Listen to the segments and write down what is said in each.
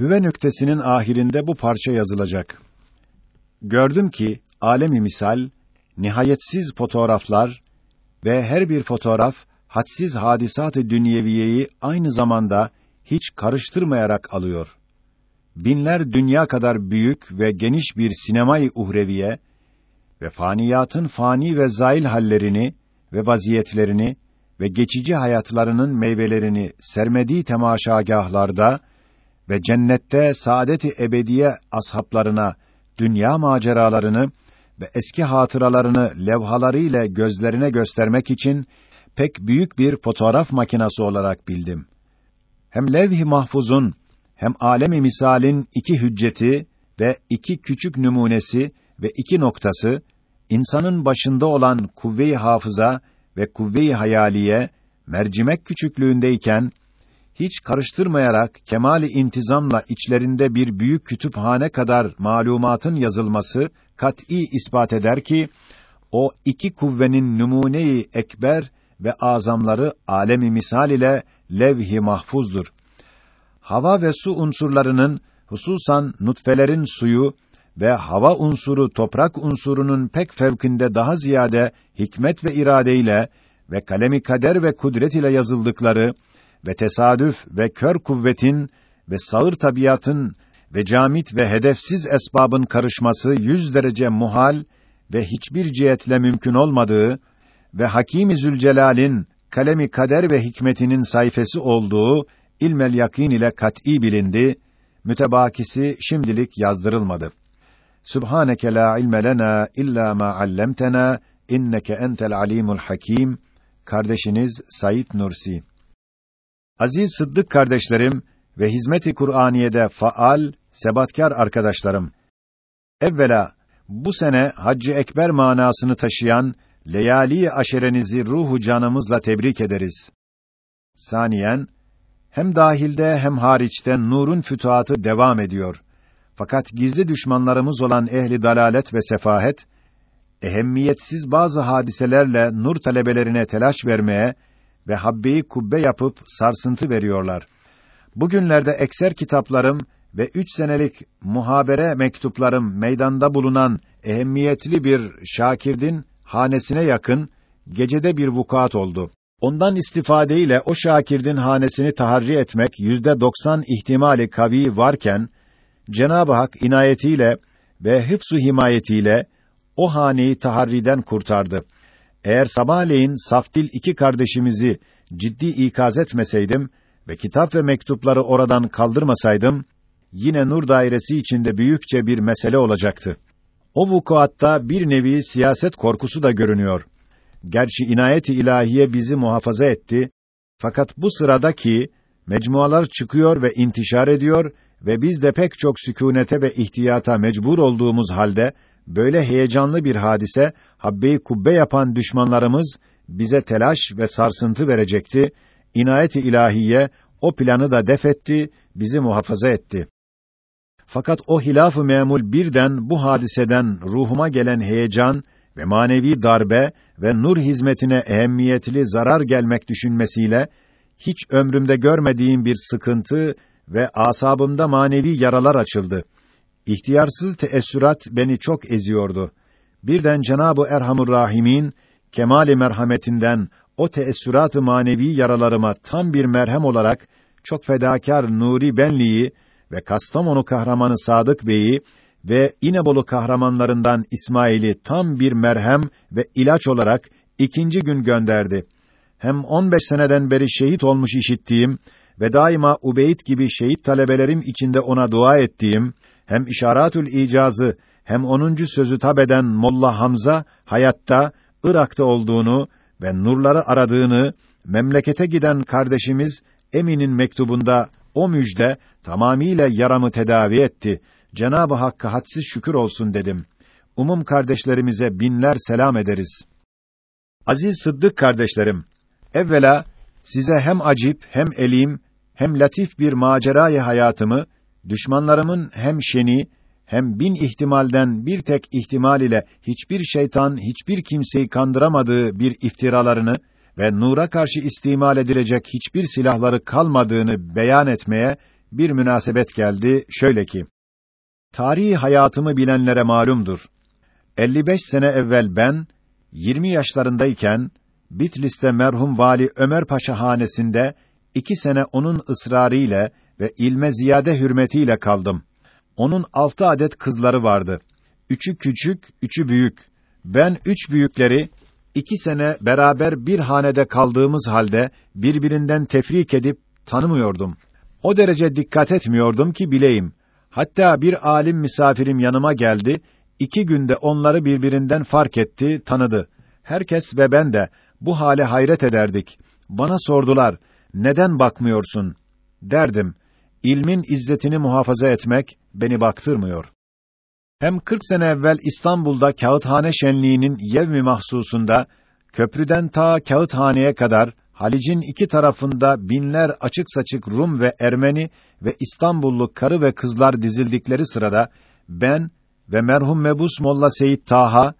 Hüve nüktesinin ahirinde bu parça yazılacak. Gördüm ki alemi misal nihayetsiz fotoğraflar ve her bir fotoğraf hadsiz hadisat-ı dünyeviyeyi aynı zamanda hiç karıştırmayarak alıyor. Binler dünya kadar büyük ve geniş bir sinemayı uhreviye ve faniyatın fani ve zail hallerini ve vaziyetlerini ve geçici hayatlarının meyvelerini sermediği temaşagahlarda ve cennette saadet-i ebediye ashablarına dünya maceralarını ve eski hatıralarını levhalarıyla gözlerine göstermek için pek büyük bir fotoğraf makinası olarak bildim. Hem levh-i mahfuzun hem alemi misalin iki hücceti ve iki küçük numunesi ve iki noktası insanın başında olan kuvve-i hafıza ve kuvve-i hayaliye mercimek küçüklüğündeyken hiç karıştırmayarak kemali intizamla içlerinde bir büyük kütüphane kadar malumatın yazılması kat'î ispat eder ki o iki kuvvenin numune-i ekber ve azamları alemi misal ile levh-i mahfuzdur. Hava ve su unsurlarının hususan nutfelerin suyu ve hava unsuru toprak unsurunun pek fevkinde daha ziyade hikmet ve iradeyle ve kalemi kader ve kudret ile yazıldıkları ve tesadüf ve kör kuvvetin ve sağır tabiatın ve camit ve hedefsiz esbabın karışması yüz derece muhal ve hiçbir cihetle mümkün olmadığı ve Hakim-i Zülcelal'in kalemi kader ve hikmetinin sayfası olduğu ilmel yakin ile kat'î bilindi, mütebakisi şimdilik yazdırılmadı. Subhaneke la ilme lena illa ma allamtena inneke entel alimul hakim. Kardeşiniz Sayit Nursi. Aziz Sıddık kardeşlerim ve hizmeti Kur'aniye'de faal, sebatkar arkadaşlarım. Evvela bu sene Haccı Ekber manasını taşıyan Leyali aşerenizi ruhu canımızla tebrik ederiz. Saniyen hem dahilde hem hariçte nurun fütuhatı devam ediyor. Fakat gizli düşmanlarımız olan ehli dalalet ve sefahet ehemmiyetsiz bazı hadiselerle nur talebelerine telaş vermeye ve habbeyi kubbe yapıp sarsıntı veriyorlar. Bugünlerde ekser kitaplarım ve üç senelik muhabere mektuplarım meydanda bulunan ehemmiyetli bir şakirdin hanesine yakın gecede bir vukuat oldu. Ondan istifadeyle o şakirdin hanesini taharri etmek yüzde doksan ihtimali kavi varken Cenab-ı Hak inayetiyle ve hıfsu himayetiyle o haneyi taharriden kurtardı. Eğer sabahleyin saftil iki kardeşimizi ciddi ikaz etmeseydim ve kitap ve mektupları oradan kaldırmasaydım, yine nur dairesi içinde büyükçe bir mesele olacaktı. O vukuatta bir nevi siyaset korkusu da görünüyor. Gerçi inayet-i ilahiye bizi muhafaza etti, fakat bu sıradaki mecmualar çıkıyor ve intişar ediyor ve biz de pek çok sükûnete ve ihtiyata mecbur olduğumuz halde böyle heyecanlı bir hadise habbe kubbe yapan düşmanlarımız bize telaş ve sarsıntı verecekti. İnayet-i ilahiye o planı da defetti, bizi muhafaza etti. Fakat o hilaf-ı memul birden bu hadiseden ruhuma gelen heyecan ve manevi darbe ve nur hizmetine ehemmiyetli zarar gelmek düşünmesiyle hiç ömrümde görmediğim bir sıkıntı ve asabımda manevi yaralar açıldı. İhtiyarsız teessürat beni çok eziyordu. Birden Cenab-ı Erhamur Rahimin kemali merhametinden o teessürat-ı manevi yaralarıma tam bir merhem olarak çok fedakar Nuri Benli'yi ve Kastamonu kahramanı Sadık Bey'i ve İnebolu kahramanlarından İsmail'i tam bir merhem ve ilaç olarak ikinci gün gönderdi. Hem 15 seneden beri şehit olmuş işittiğim ve daima Ubeyd gibi şehit talebelerim içinde ona dua ettiğim hem işaratül icazı hem onuncu sözü tabeden Molla Hamza hayatta Irak'ta olduğunu ve nurları aradığını memlekete giden kardeşimiz Emin'in mektubunda o müjde tamamiyle yaramı tedavi etti. Cenab-ı Hakk'a hadsiz şükür olsun dedim. Umum kardeşlerimize binler selam ederiz. Aziz Sıddık kardeşlerim, evvela size hem acip hem elim hem latif bir macerayı hayatımı düşmanlarımın hem şeni hem bin ihtimalden bir tek ihtimal ile hiçbir şeytan hiçbir kimseyi kandıramadığı bir iftiralarını ve nura karşı istimal edilecek hiçbir silahları kalmadığını beyan etmeye bir münasebet geldi şöyle ki Tarihi hayatımı bilenlere malumdur. 55 sene evvel ben 20 yaşlarındayken Bitlis'te merhum Vali Ömer Paşa hanesinde iki sene onun ısrarı ile ve ilme ziyade hürmetiyle kaldım. Onun altı adet kızları vardı. Üçü küçük, üçü büyük. Ben üç büyükleri iki sene beraber bir hanede kaldığımız halde birbirinden tefrik edip tanımıyordum. O derece dikkat etmiyordum ki bileyim. Hatta bir alim misafirim yanıma geldi, iki günde onları birbirinden fark etti, tanıdı. Herkes ve ben de bu hale hayret ederdik. Bana sordular, neden bakmıyorsun? Derdim, ilmin izzetini muhafaza etmek beni baktırmıyor. Hem 40 sene evvel İstanbul'da Kağıthane Şenliği'nin yevmi mahsusunda köprüden ta Kağıthane'ye kadar Halic'in iki tarafında binler açık saçık Rum ve Ermeni ve İstanbullu karı ve kızlar dizildikleri sırada ben ve merhum Mebus Molla Seyit Taha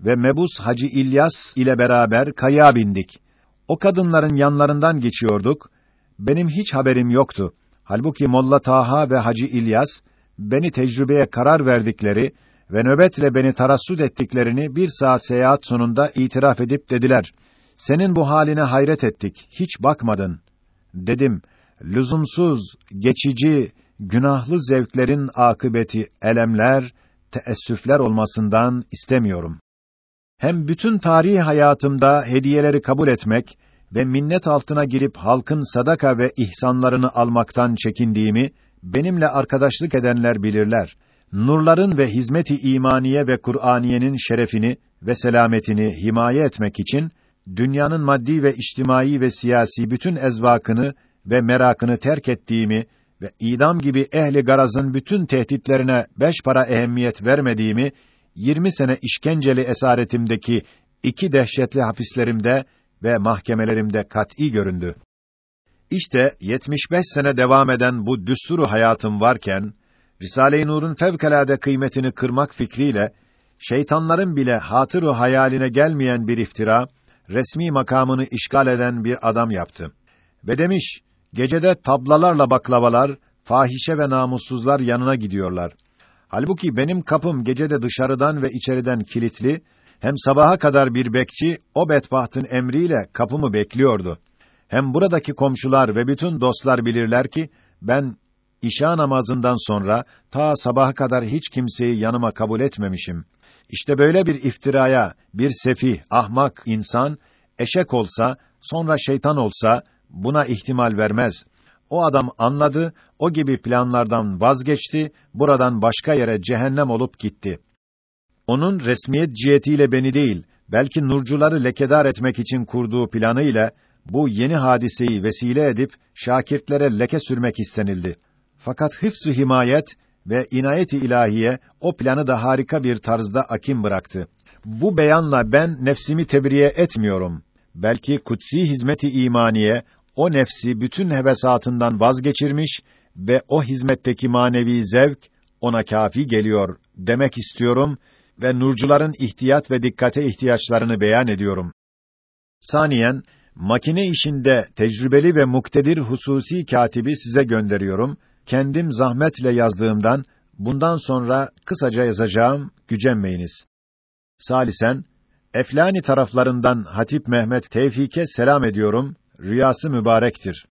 ve Mebus Hacı İlyas ile beraber kaya bindik. O kadınların yanlarından geçiyorduk. Benim hiç haberim yoktu. Halbuki Molla Taha ve Hacı İlyas beni tecrübeye karar verdikleri ve nöbetle beni tarassut ettiklerini bir saat seyahat sonunda itiraf edip dediler. Senin bu haline hayret ettik, hiç bakmadın. Dedim, lüzumsuz, geçici, günahlı zevklerin akıbeti elemler, teessüfler olmasından istemiyorum. Hem bütün tarihi hayatımda hediyeleri kabul etmek ve minnet altına girip halkın sadaka ve ihsanlarını almaktan çekindiğimi benimle arkadaşlık edenler bilirler. Nurların ve hizmeti imaniye ve Kur'aniyenin şerefini ve selametini himaye etmek için dünyanın maddi ve içtimai ve siyasi bütün ezvakını ve merakını terk ettiğimi ve idam gibi ehli garazın bütün tehditlerine beş para ehemmiyet vermediğimi 20 sene işkenceli esaretimdeki iki dehşetli hapislerimde ve mahkemelerimde kat'î göründü. İşte 75 sene devam eden bu düsturu hayatım varken Risale-i Nur'un fevkalade kıymetini kırmak fikriyle şeytanların bile hatırı hayaline gelmeyen bir iftira resmi makamını işgal eden bir adam yaptı. Ve demiş, gecede tablalarla baklavalar, fahişe ve namussuzlar yanına gidiyorlar. Halbuki benim kapım gecede dışarıdan ve içeriden kilitli, hem sabaha kadar bir bekçi, o bedbahtın emriyle kapımı bekliyordu. Hem buradaki komşular ve bütün dostlar bilirler ki, ben işa namazından sonra ta sabaha kadar hiç kimseyi yanıma kabul etmemişim. İşte böyle bir iftiraya bir sefih, ahmak insan eşek olsa, sonra şeytan olsa buna ihtimal vermez. O adam anladı, o gibi planlardan vazgeçti, buradan başka yere cehennem olup gitti. Onun resmiyet cihetiyle beni değil, belki nurcuları lekedar etmek için kurduğu planı ile bu yeni hadiseyi vesile edip şakirtlere leke sürmek istenildi. Fakat hıfz-ı himayet ve inayet-i ilahiye o planı da harika bir tarzda akim bıraktı. Bu beyanla ben nefsimi tebriye etmiyorum. Belki kutsi hizmeti imaniye o nefsi bütün hevesatından vazgeçirmiş ve o hizmetteki manevi zevk ona kafi geliyor demek istiyorum ve nurcuların ihtiyat ve dikkate ihtiyaçlarını beyan ediyorum. Saniyen makine işinde tecrübeli ve muktedir hususi katibi size gönderiyorum kendim zahmetle yazdığımdan bundan sonra kısaca yazacağım, gücenmeyiniz. Salisen, Eflani taraflarından Hatip Mehmet Tevfik'e selam ediyorum, rüyası mübarektir.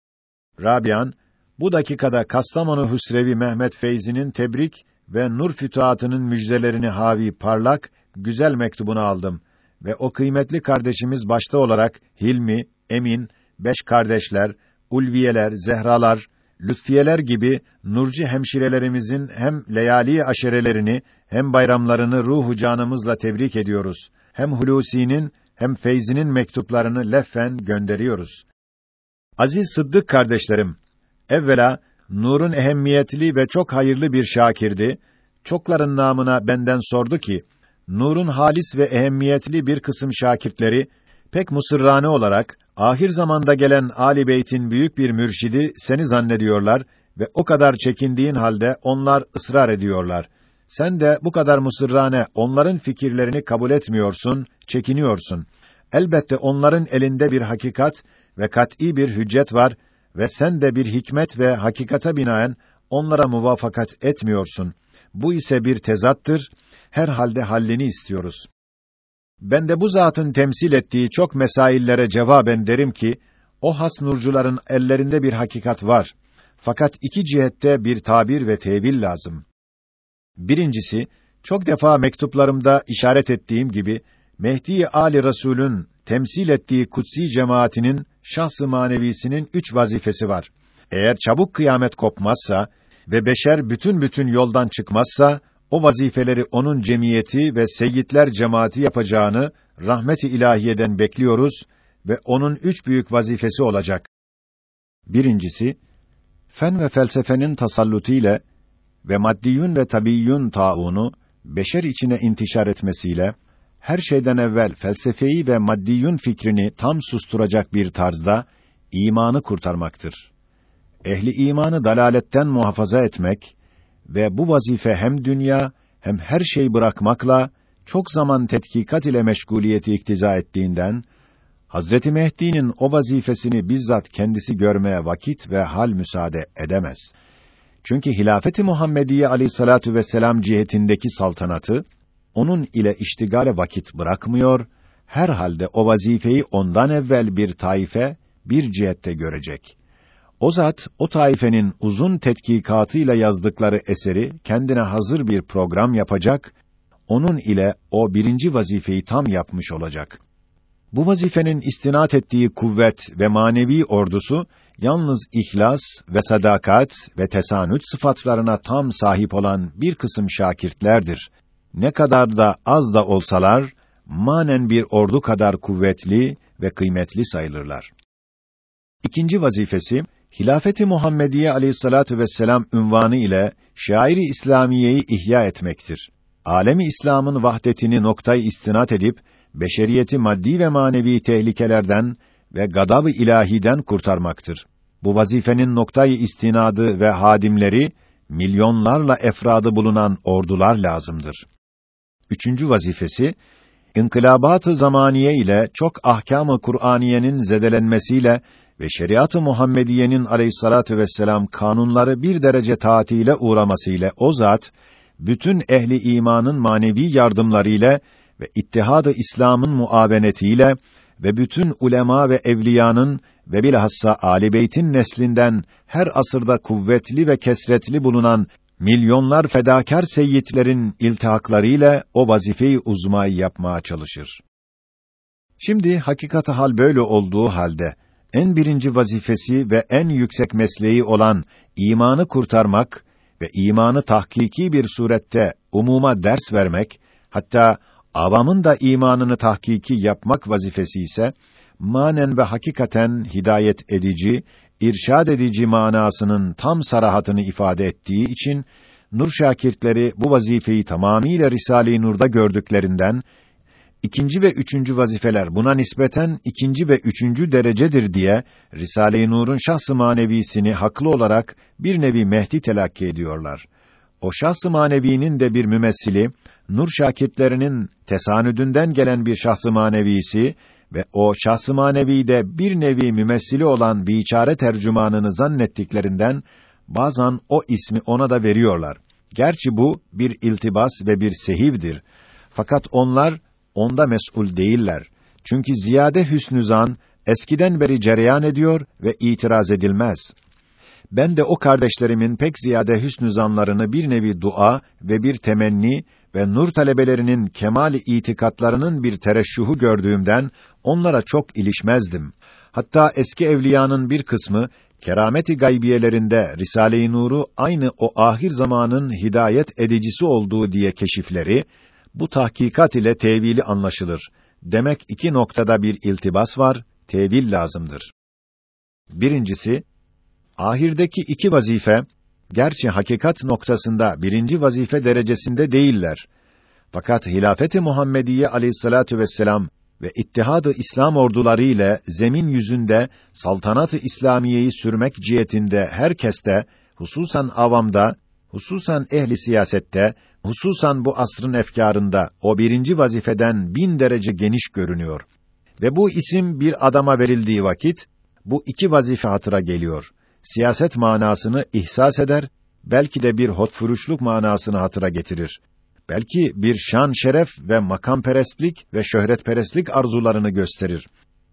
Rabian, bu dakikada Kastamonu Hüsrevi Mehmet Feyzi'nin tebrik ve nur fütuhatının müjdelerini havi parlak, güzel mektubunu aldım ve o kıymetli kardeşimiz başta olarak Hilmi, Emin, beş kardeşler, Ulviyeler, Zehralar, lütfiyeler gibi nurci hemşirelerimizin hem leyali aşerelerini hem bayramlarını ruhu canımızla tebrik ediyoruz. Hem Hulusi'nin hem Feyzi'nin mektuplarını leffen gönderiyoruz. Aziz Sıddık kardeşlerim, evvela Nur'un ehemmiyetli ve çok hayırlı bir şakirdi. Çokların namına benden sordu ki, Nur'un halis ve ehemmiyetli bir kısım şakirtleri pek musırrane olarak ahir zamanda gelen Ali Beyt'in büyük bir mürşidi seni zannediyorlar ve o kadar çekindiğin halde onlar ısrar ediyorlar. Sen de bu kadar musırrane onların fikirlerini kabul etmiyorsun, çekiniyorsun. Elbette onların elinde bir hakikat ve kat'î bir hüccet var ve sen de bir hikmet ve hakikata binaen onlara muvafakat etmiyorsun. Bu ise bir tezattır. Her halde hallini istiyoruz. Ben de bu zatın temsil ettiği çok mesaillere cevaben derim ki, o has nurcuların ellerinde bir hakikat var. Fakat iki cihette bir tabir ve tevil lazım. Birincisi, çok defa mektuplarımda işaret ettiğim gibi, Mehdi Ali Resul'ün temsil ettiği kutsi cemaatinin şahs-ı manevisinin üç vazifesi var. Eğer çabuk kıyamet kopmazsa ve beşer bütün bütün yoldan çıkmazsa, o vazifeleri onun cemiyeti ve seyyidler cemaati yapacağını rahmet-i ilahiyeden bekliyoruz ve onun üç büyük vazifesi olacak. Birincisi, fen ve felsefenin tasallutu ile ve maddiyun ve tabiyyun taunu beşer içine intişar etmesiyle her şeyden evvel felsefeyi ve maddiyun fikrini tam susturacak bir tarzda imanı kurtarmaktır. Ehli imanı dalaletten muhafaza etmek ve bu vazife hem dünya hem her şey bırakmakla çok zaman tetkikat ile meşguliyeti iktiza ettiğinden Hazreti Mehdi'nin o vazifesini bizzat kendisi görmeye vakit ve hal müsaade edemez. Çünkü hilafeti Muhammediye Aleyhissalatu vesselam cihetindeki saltanatı onun ile iştigale vakit bırakmıyor, her halde o vazifeyi ondan evvel bir taife bir cihette görecek. O zat o taifenin uzun tetkikatıyla yazdıkları eseri kendine hazır bir program yapacak, onun ile o birinci vazifeyi tam yapmış olacak. Bu vazifenin istinat ettiği kuvvet ve manevi ordusu yalnız ihlas ve sadakat ve tesanüt sıfatlarına tam sahip olan bir kısım şakirtlerdir. Ne kadar da az da olsalar manen bir ordu kadar kuvvetli ve kıymetli sayılırlar. İkinci vazifesi Hilafeti Muhammediye Aleyhissalatu vesselam ünvanı ile şairi İslamiyeyi ihya etmektir. Alemi İslam'ın vahdetini noktayı istinat edip beşeriyeti maddi ve manevi tehlikelerden ve gadab-ı ilahiden kurtarmaktır. Bu vazifenin noktayı istinadı ve hadimleri milyonlarla efradı bulunan ordular lazımdır. Üçüncü vazifesi inkılabat-ı zamaniye ile çok ahkâm-ı Kur'aniyenin zedelenmesiyle ve şeriat-ı Muhammediyenin aleyhissalatu vesselam kanunları bir derece taatile uğraması ile o zat bütün ehli imanın manevi yardımları ile ve ittihad-ı İslam'ın muavenetiyle ve bütün ulema ve evliyanın ve bilhassa Ali Beyt'in neslinden her asırda kuvvetli ve kesretli bulunan milyonlar fedakar seyyidlerin iltihaklarıyla o vazifeyi uzmayı yapmaya çalışır. Şimdi hakikati hal böyle olduğu halde en birinci vazifesi ve en yüksek mesleği olan imanı kurtarmak ve imanı tahkiki bir surette umuma ders vermek, hatta avamın da imanını tahkiki yapmak vazifesi ise manen ve hakikaten hidayet edici, irşad edici manasının tam sarahatını ifade ettiği için nur şakirtleri bu vazifeyi tamamiyle Risale-i Nur'da gördüklerinden ikinci ve üçüncü vazifeler buna nispeten ikinci ve üçüncü derecedir diye Risale-i Nur'un şahs-ı manevisini haklı olarak bir nevi Mehdi telakki ediyorlar. O şahs-ı manevinin de bir mümessili, nur şakirtlerinin tesanüdünden gelen bir şahs-ı manevisi ve o şahs-ı manevi de bir nevi mümessili olan biçare tercümanını zannettiklerinden bazen o ismi ona da veriyorlar. Gerçi bu bir iltibas ve bir sehivdir. Fakat onlar onda mesul değiller. Çünkü ziyade hüsnü eskiden beri cereyan ediyor ve itiraz edilmez. Ben de o kardeşlerimin pek ziyade hüsnü zanlarını bir nevi dua ve bir temenni ve nur talebelerinin kemali itikatlarının bir tereşşuhu gördüğümden onlara çok ilişmezdim. Hatta eski evliyanın bir kısmı kerameti gaybiyelerinde Risale-i Nur'u aynı o ahir zamanın hidayet edicisi olduğu diye keşifleri bu tahkikat ile tevili anlaşılır. Demek iki noktada bir iltibas var, tevil lazımdır. Birincisi, ahirdeki iki vazife, gerçi hakikat noktasında birinci vazife derecesinde değiller. Fakat hilafeti Muhammediye aleyhissalatu vesselam ve ittihadı İslam orduları ile zemin yüzünde saltanatı İslamiyeyi sürmek cihetinde herkeste, hususan avamda, hususan ehli siyasette, hususan bu asrın efkarında o birinci vazifeden bin derece geniş görünüyor. Ve bu isim bir adama verildiği vakit, bu iki vazife hatıra geliyor. Siyaset manasını ihsas eder, belki de bir hotfuruşluk manasını hatıra getirir. Belki bir şan şeref ve makamperestlik ve şöhretperestlik arzularını gösterir.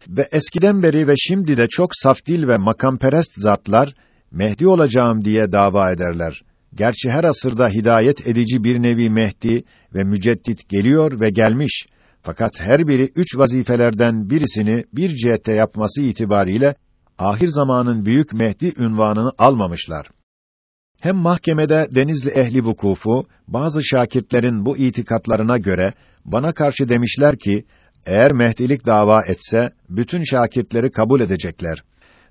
Ve eskiden beri ve şimdi de çok saf dil ve makamperest zatlar Mehdi olacağım diye dava ederler. Gerçi her asırda hidayet edici bir nevi Mehdi ve müceddit geliyor ve gelmiş. Fakat her biri üç vazifelerden birisini bir cihette yapması itibariyle ahir zamanın büyük Mehdi ünvanını almamışlar. Hem mahkemede Denizli ehli vukufu bazı şakirtlerin bu itikatlarına göre bana karşı demişler ki eğer Mehdilik dava etse bütün şakirtleri kabul edecekler.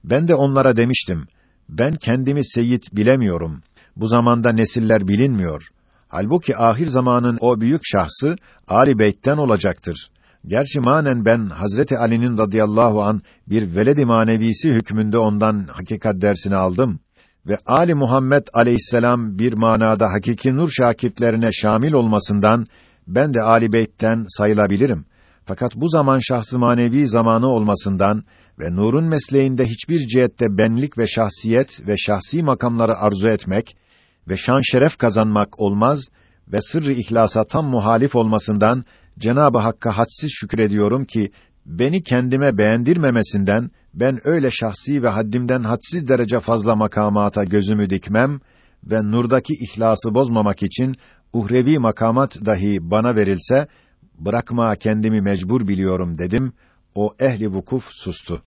Ben de onlara demiştim. Ben kendimi seyit bilemiyorum. Bu zamanda nesiller bilinmiyor. Halbuki ahir zamanın o büyük şahsı Ali Beyt'ten olacaktır. Gerçi manen ben Hazreti Ali'nin radıyallahu an bir veledi manevisi hükmünde ondan hakikat dersini aldım ve Ali Muhammed aleyhisselam bir manada hakiki nur şakirtlerine şamil olmasından ben de Ali Beyt'ten sayılabilirim. Fakat bu zaman şahsı manevi zamanı olmasından ve nurun mesleğinde hiçbir cihette benlik ve şahsiyet ve şahsi makamları arzu etmek ve şan şeref kazanmak olmaz ve sırrı ihlasa tam muhalif olmasından Cenab-ı Hakk'a hadsiz şükrediyorum ki beni kendime beğendirmemesinden ben öyle şahsi ve haddimden hadsiz derece fazla makamata gözümü dikmem ve nurdaki ihlası bozmamak için uhrevi makamat dahi bana verilse bırakma kendimi mecbur biliyorum dedim. O ehli vukuf sustu.